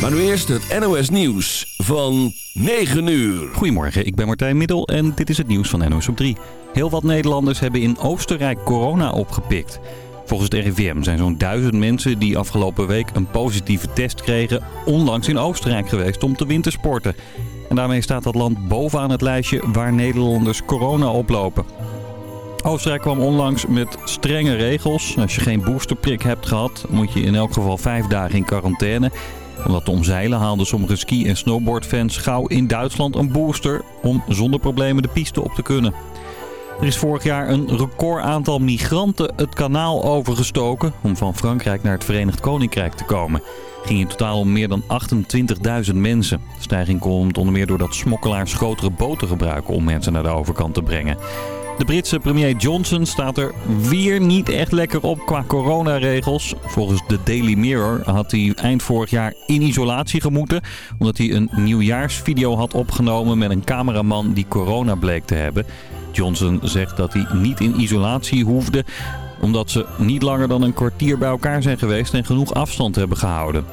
Maar nu eerst het NOS Nieuws van 9 uur. Goedemorgen, ik ben Martijn Middel en dit is het nieuws van NOS op 3. Heel wat Nederlanders hebben in Oostenrijk corona opgepikt. Volgens het RIVM zijn zo'n duizend mensen die afgelopen week een positieve test kregen... onlangs in Oostenrijk geweest om te wintersporten. En daarmee staat dat land bovenaan het lijstje waar Nederlanders corona oplopen. Oostenrijk kwam onlangs met strenge regels. Als je geen boosterprik hebt gehad, moet je in elk geval vijf dagen in quarantaine. Om dat te omzeilen haalden sommige ski- en snowboardfans gauw in Duitsland een booster... om zonder problemen de piste op te kunnen. Er is vorig jaar een record aantal migranten het kanaal overgestoken... om van Frankrijk naar het Verenigd Koninkrijk te komen. Het ging in totaal om meer dan 28.000 mensen. De stijging komt onder meer doordat smokkelaars grotere boten gebruiken om mensen naar de overkant te brengen. De Britse premier Johnson staat er weer niet echt lekker op qua coronaregels. Volgens de Daily Mirror had hij eind vorig jaar in isolatie gemoeten... omdat hij een nieuwjaarsvideo had opgenomen met een cameraman die corona bleek te hebben. Johnson zegt dat hij niet in isolatie hoefde omdat ze niet langer dan een kwartier bij elkaar zijn geweest en genoeg afstand hebben gehouden.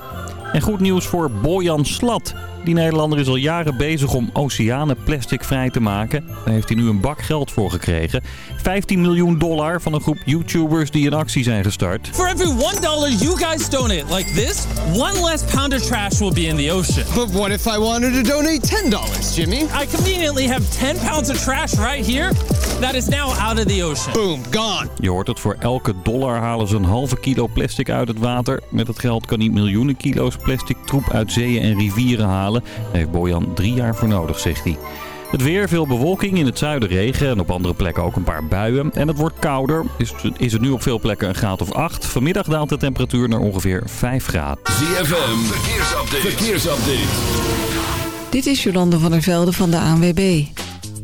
En goed nieuws voor Bojan Slat. Die Nederlander is al jaren bezig om oceanen plasticvrij te maken. Daar heeft hij nu een bak geld voor gekregen. 15 miljoen dollar van een groep YouTubers die in actie zijn gestart. For every one dollar you guys donate like this, one less pound of trash will be in the ocean. But what if I wanted to donate $10, Jimmy? I conveniently have 10 pounds of trash right here that is now out of the ocean. Boom, gone. Je hoort het, voor elke dollar halen ze een halve kilo plastic uit het water. Met het geld kan hij miljoenen kilo's plastic troep uit zeeën en rivieren halen. Daar heeft Bojan drie jaar voor nodig, zegt hij. Het weer, veel bewolking, in het zuiden regen en op andere plekken ook een paar buien. En het wordt kouder, is, is het nu op veel plekken een graad of 8. Vanmiddag daalt de temperatuur naar ongeveer 5 graden. ZFM, verkeersupdate. verkeersupdate. Dit is Jolande van der Velde van de ANWB.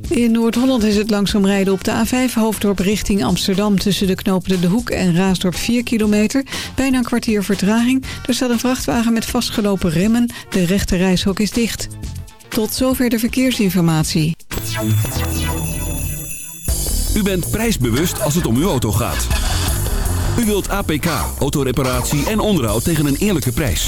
In Noord-Holland is het langzaam rijden op de A5 hoofddorp richting Amsterdam... tussen de knopen De Hoek en Raasdorp 4 kilometer. Bijna een kwartier vertraging. Er staat een vrachtwagen met vastgelopen remmen. De rechte reishok is dicht. Tot zover de verkeersinformatie. U bent prijsbewust als het om uw auto gaat. U wilt APK, autoreparatie en onderhoud tegen een eerlijke prijs.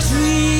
dream.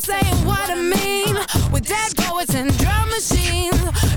saying what I mean. With dead poets and drum machines.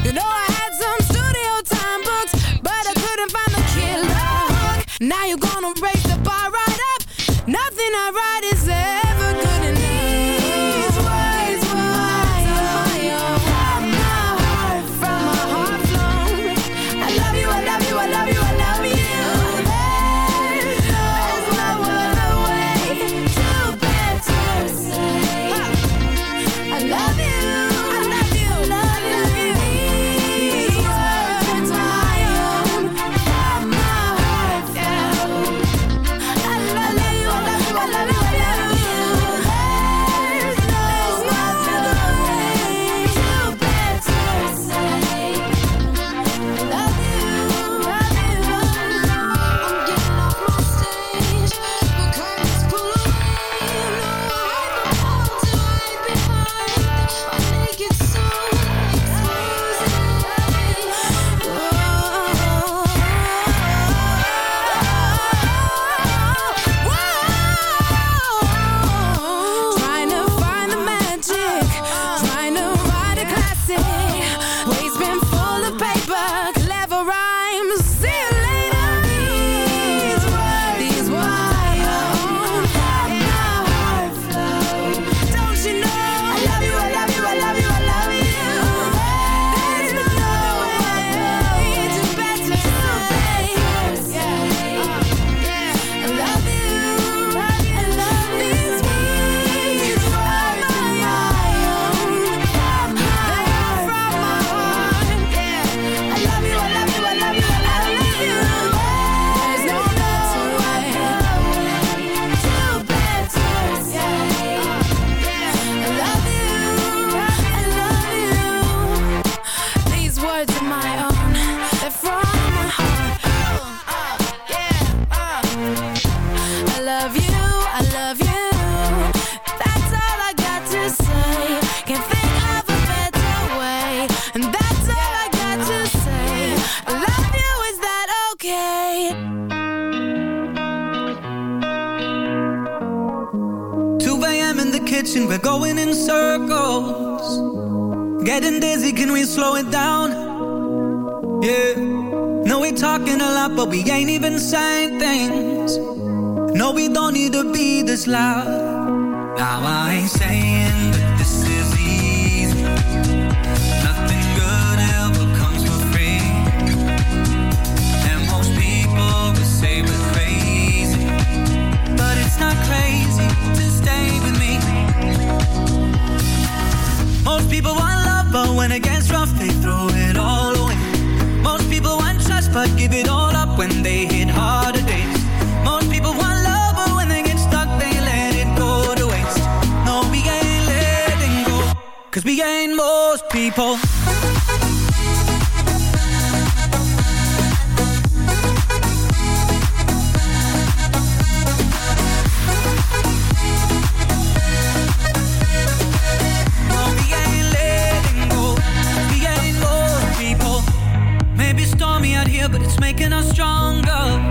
we don't need to be this loud. Now I ain't saying that this is easy. Nothing good ever comes for free. And most people would say we're crazy. But it's not crazy to stay with me. Most people want love, but when it gets rough, they throw it all away. Most people want trust, but give it all up when they hit hard people. Maybe stormy out here, but it's making us stronger.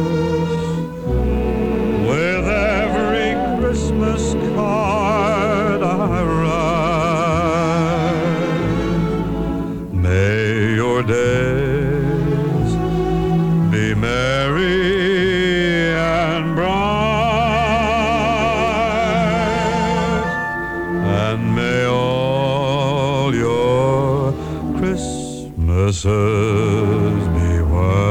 and may all your Christmases be white.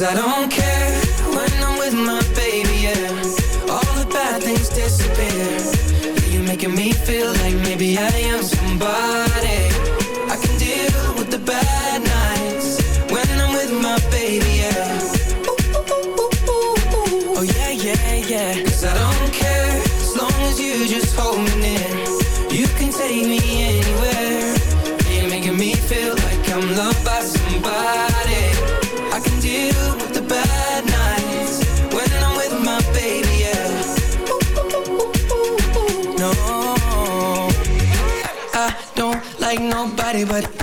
Cause I don't care.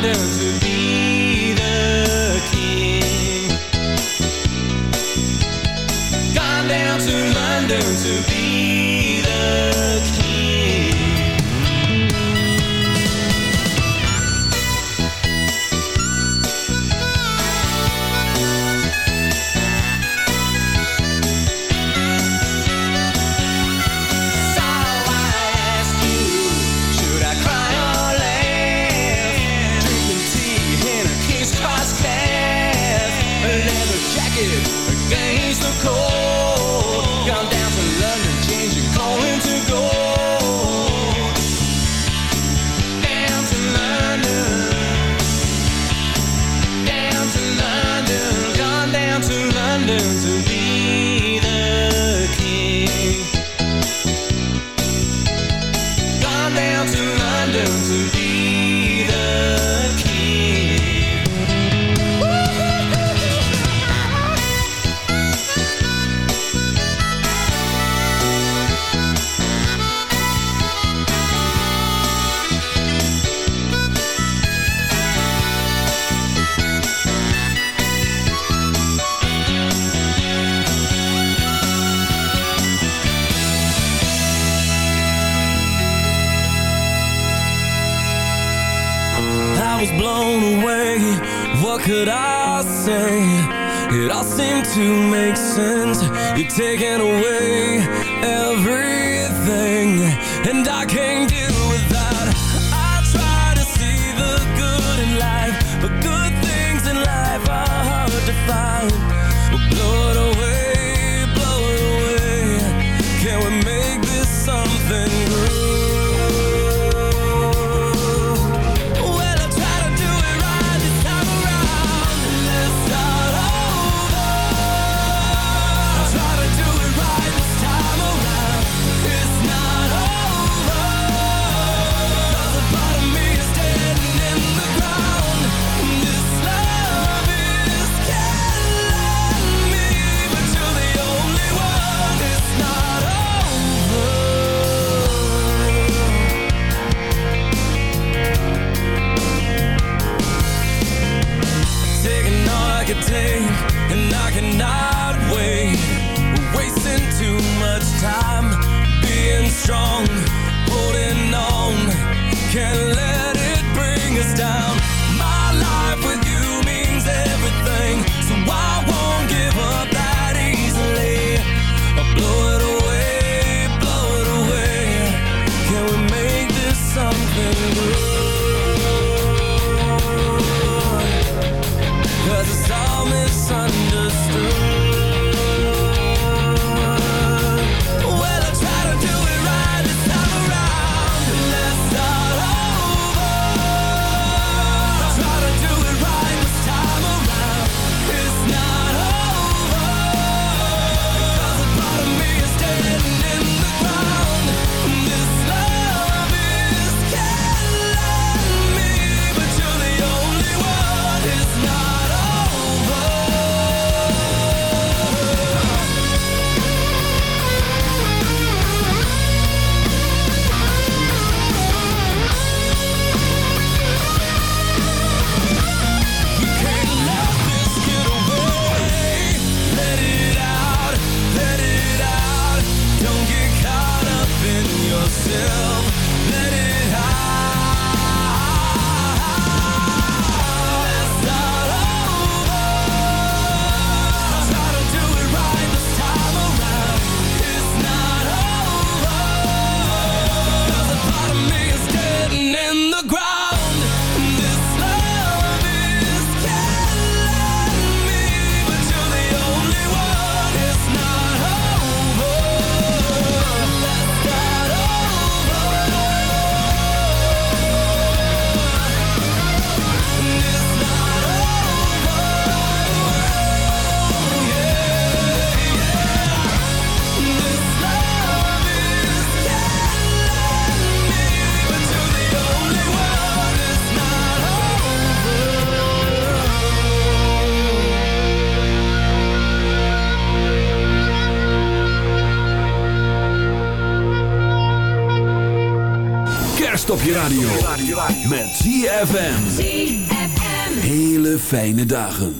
abandoned fijne dagen.